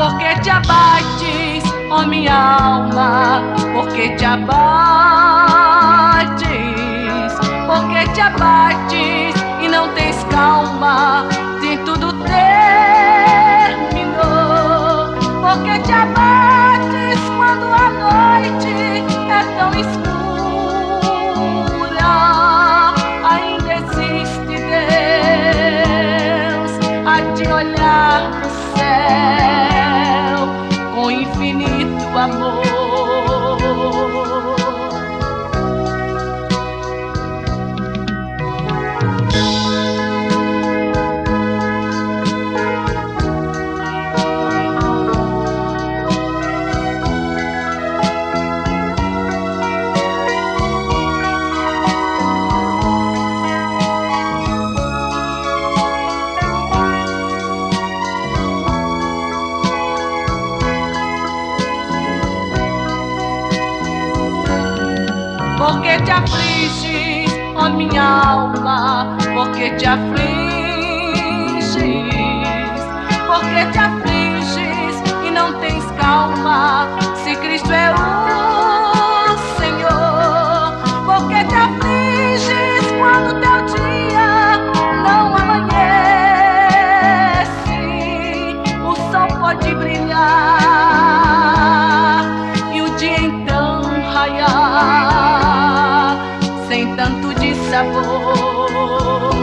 porque te abates, ó oh minha alma, porque te abates, porque te abates e não tens calma de tudo terminou, porque te abates. Porque te afliges, ó minha alma, porque te afliges, porque te afliges e não tens calma, se Cristo é o Senhor, porque te afliges quando teu dia não amanhece, o sol pode brilhar e o dia então raiar sabor.